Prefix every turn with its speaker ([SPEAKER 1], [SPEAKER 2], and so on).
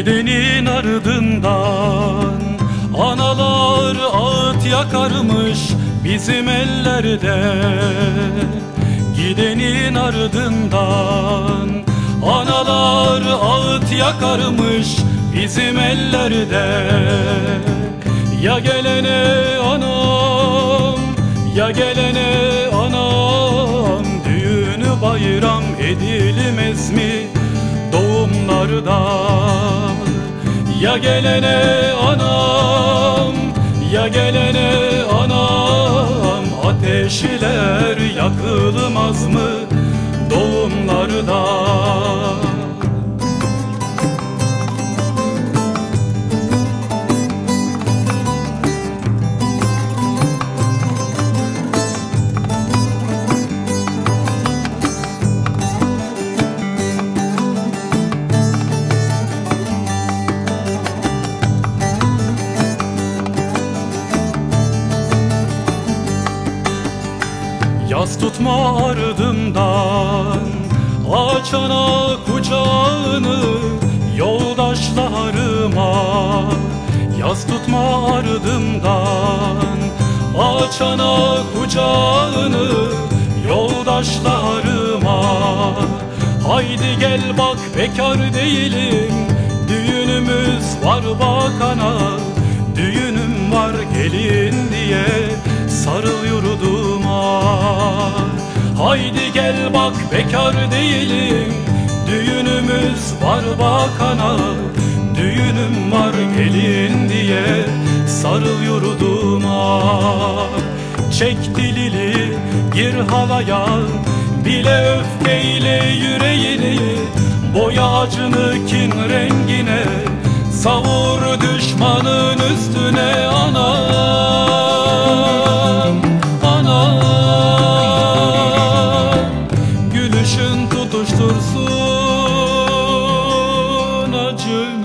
[SPEAKER 1] Gidenin ardından Analar ağıt yakarmış bizim ellerde. Gidenin ardından Analar ağıt yakarmış bizim ellerde. Ya gelene anam Ya gelene anam Düğünü bayram edilmez mi? Doğumlarda Ya gelene anam Ya gelene anam Ateşler yakılmaz mı? Doğumlarda Yaz tutma ardımdan Açana kucağını Yoldaşlarıma. Yaz tutma ardımdan Açana kucağını Yoldaşlarıma. Haydi gel bak bekar değilim Düğünümüz var bakana. Düğünüm var gelin diye Sarıl yurduma Haydi gel bak bekar değilim. Düğünümüz var bakana. Düğünüm var gelin diye Sarıl yurduma. Çek dilini gir havaya Bile öfkeyle yüreğini Boya acını kin rengine. Savur düşmanın üstüne anam düşün